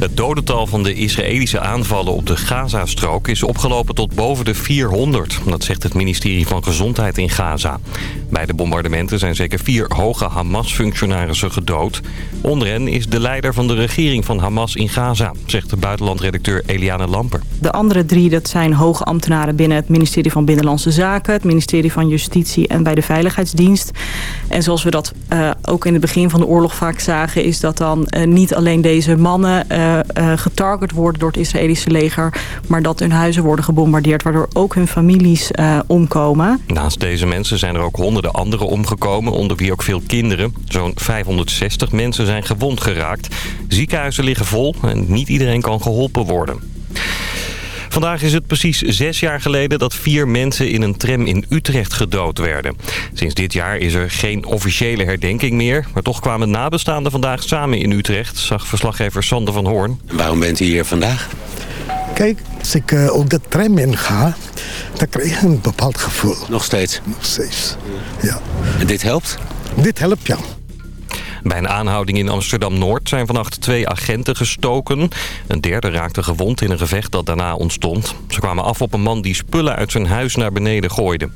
Het dodental van de Israëlische aanvallen op de Gazastrook is opgelopen tot boven de 400. Dat zegt het ministerie van Gezondheid in Gaza. Bij de bombardementen zijn zeker vier hoge Hamas-functionarissen gedood. Onder hen is de leider van de regering van Hamas in Gaza, zegt de buitenlandredacteur Eliane Lamper. De andere drie dat zijn hoge ambtenaren binnen het ministerie van Binnenlandse Zaken... het ministerie van Justitie en bij de Veiligheidsdienst. En zoals we dat uh, ook in het begin van de oorlog vaak zagen... is dat dan uh, niet alleen deze mannen uh, getarget worden door het Israëlische leger... maar dat hun huizen worden gebombardeerd... waardoor ook hun families omkomen. Naast deze mensen zijn er ook honderden anderen omgekomen... onder wie ook veel kinderen. Zo'n 560 mensen zijn gewond geraakt. Ziekenhuizen liggen vol en niet iedereen kan geholpen worden. Vandaag is het precies zes jaar geleden dat vier mensen in een tram in Utrecht gedood werden. Sinds dit jaar is er geen officiële herdenking meer. Maar toch kwamen nabestaanden vandaag samen in Utrecht, zag verslaggever Sander van Hoorn. Waarom bent u hier vandaag? Kijk, als ik uh, ook de tram in ga, dan krijg ik een bepaald gevoel. Nog steeds? Nog steeds, ja. En dit helpt? Dit helpt, ja. Bij een aanhouding in Amsterdam-Noord zijn vannacht twee agenten gestoken. Een derde raakte gewond in een gevecht dat daarna ontstond. Ze kwamen af op een man die spullen uit zijn huis naar beneden gooide.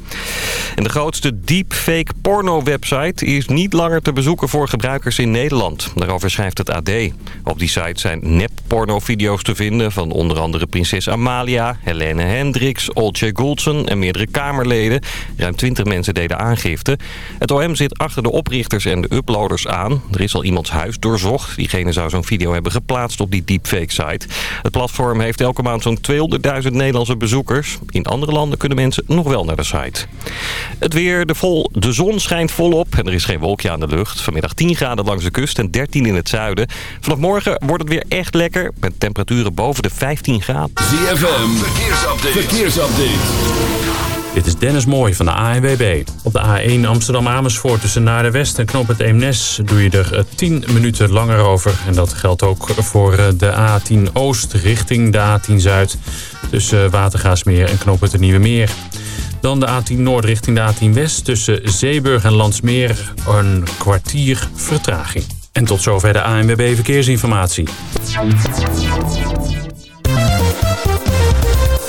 En de grootste deepfake porno-website is niet langer te bezoeken voor gebruikers in Nederland. Daarover schrijft het AD. Op die site zijn nep-porno-video's te vinden van onder andere prinses Amalia, Helene Hendricks, Olcay Goldson en meerdere Kamerleden. Ruim 20 mensen deden aangifte. Het OM zit achter de oprichters en de uploaders aan. Er is al iemands huis doorzocht. Diegene zou zo'n video hebben geplaatst op die deepfake-site. Het platform heeft elke maand zo'n 200.000 Nederlandse bezoekers. In andere landen kunnen mensen nog wel naar de site. Het weer, de, vol, de zon schijnt volop en er is geen wolkje aan de lucht. Vanmiddag 10 graden langs de kust en 13 in het zuiden. Vanaf morgen wordt het weer echt lekker met temperaturen boven de 15 graden. ZFM, verkeersupdate. verkeersupdate. Dit is Dennis Mooij van de ANWB. Op de A1 Amsterdam-Amersfoort tussen Naar de West en Knop het Eemnes... doe je er 10 minuten langer over. En dat geldt ook voor de A10 Oost richting de A10 Zuid... tussen Watergaasmeer en Knop het Nieuwe Meer. Dan de A10 Noord richting de A10 West tussen Zeeburg en Landsmeer... een kwartier vertraging. En tot zover de ANWB Verkeersinformatie.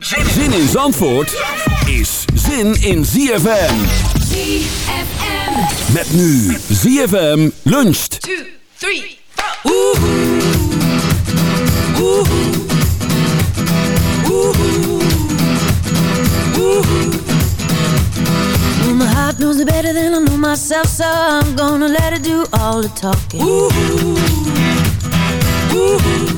Zin in Zandvoort is zin in ZFM. ZFM. Met nu ZFM luncht. 2, 3, 4. Oeh. Oeh. Well, my heart knows it better than I know myself, so I'm gonna let it do all the talking. Ooh. Ooh.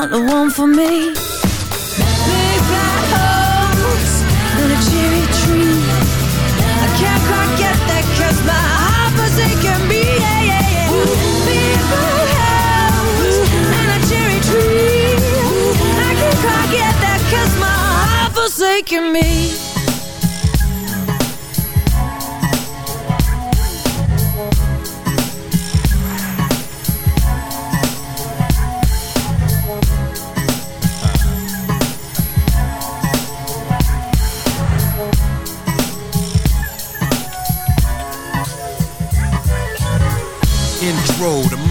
Not the one for me. Big fat house and a cherry tree. I can't quite get that 'cause my heart forsaken me. Yeah, yeah, yeah. Big fat house and a cherry tree. I can't quite get that 'cause my heart forsaken me.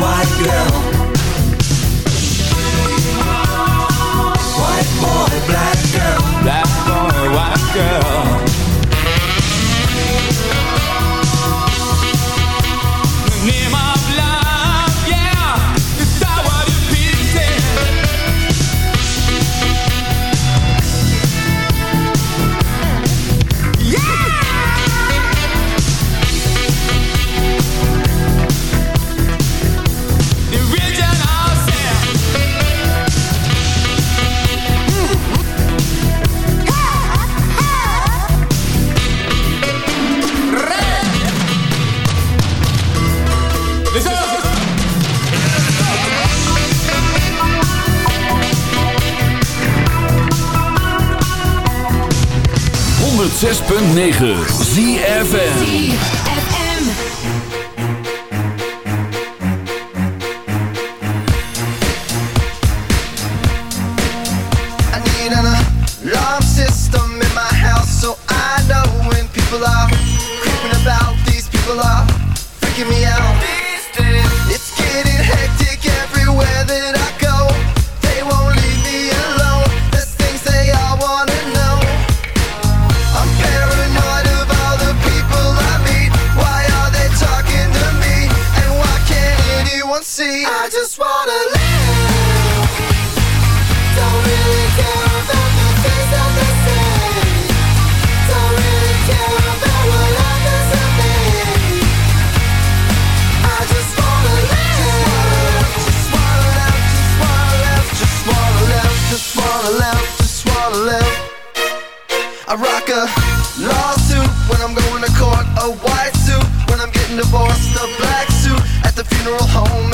white girl. 9.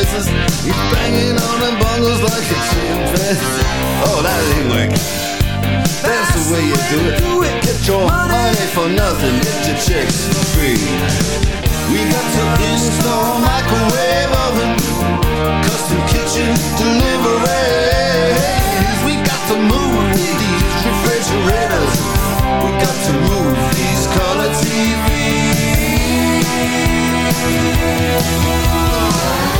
Noises. He's banging on the bongos like a chimpanzee. Oh, that ain't working. That's the way you do it. Get your money for nothing. Get your chicks free. We got to install microwave oven, custom kitchen deliveries. We got to move these refrigerators. We got to move these color Listen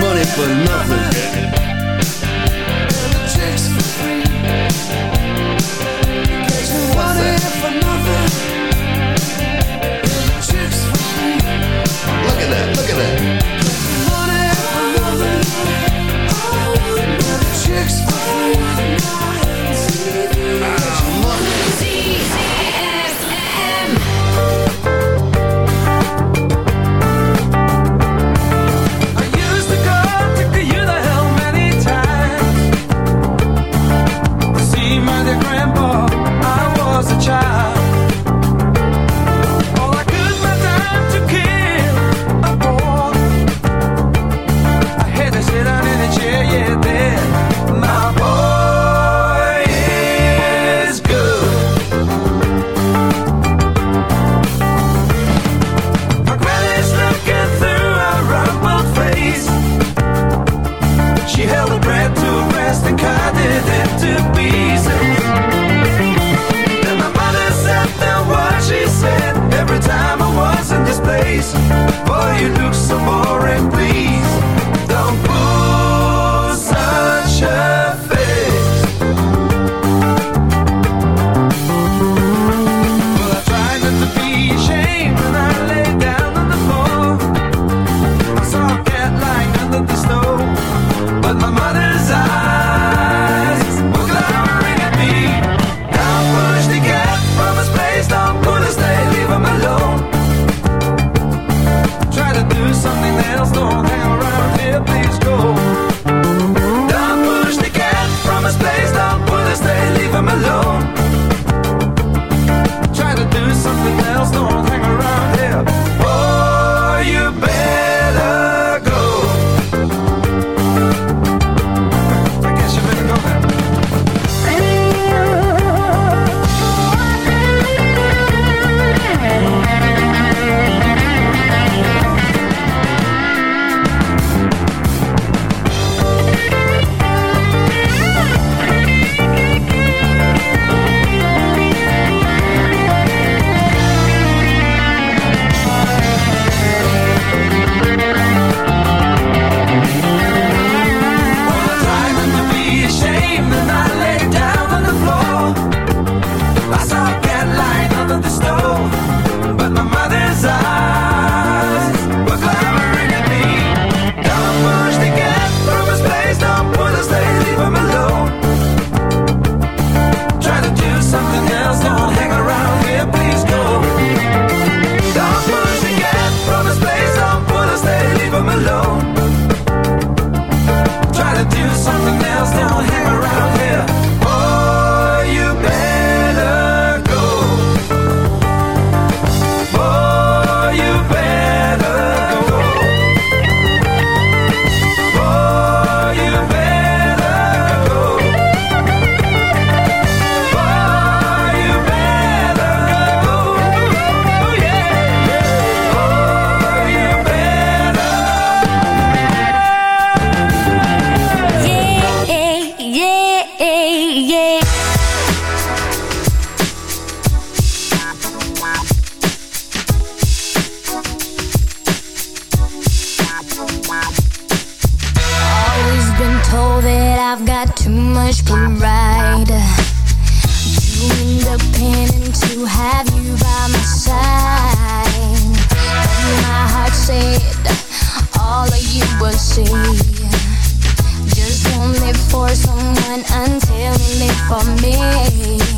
Money for nothing. Me.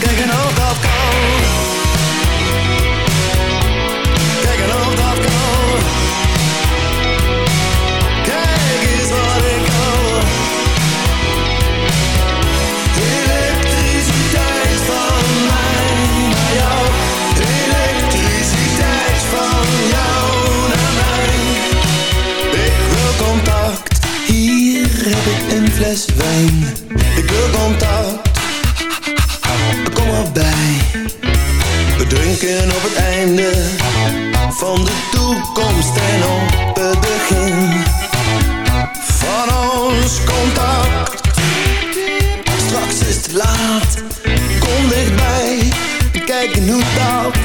Kijk een oogafkoor. Kijk een oogafkoor. Kijk eens wat ik kan. Elektriciteit van mij naar jou. Elektriciteit van jou naar mij. Ik wil contact. Hier heb ik een fles wijn. Ik wil contact. We drinken op het einde van de toekomst en op het begin. Van ons contact, straks is het laat. Kom dichtbij, kijk nu dat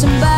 to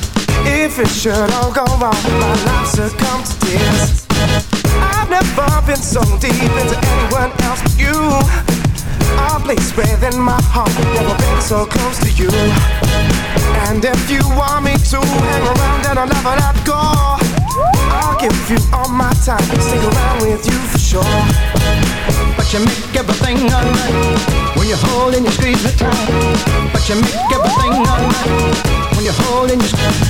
If it should all go wrong, my life succumb to tears. I've never been so deep into anyone else but you. A place within my heart, never been so close to you. And if you want me to hang around, then I'll never let go. I'll give you all my time, stick around with you sure. But you make everything alright when you hold and you squeeze me tight. But you make everything alright when you hold and you squeeze.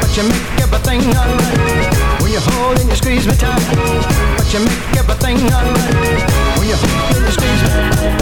But you make everything alright when you hold and you squeeze me tight. But you make everything alright when you hold and you squeeze me.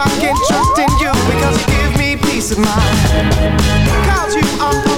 I can trust in you because you give me peace of mind. Cause you are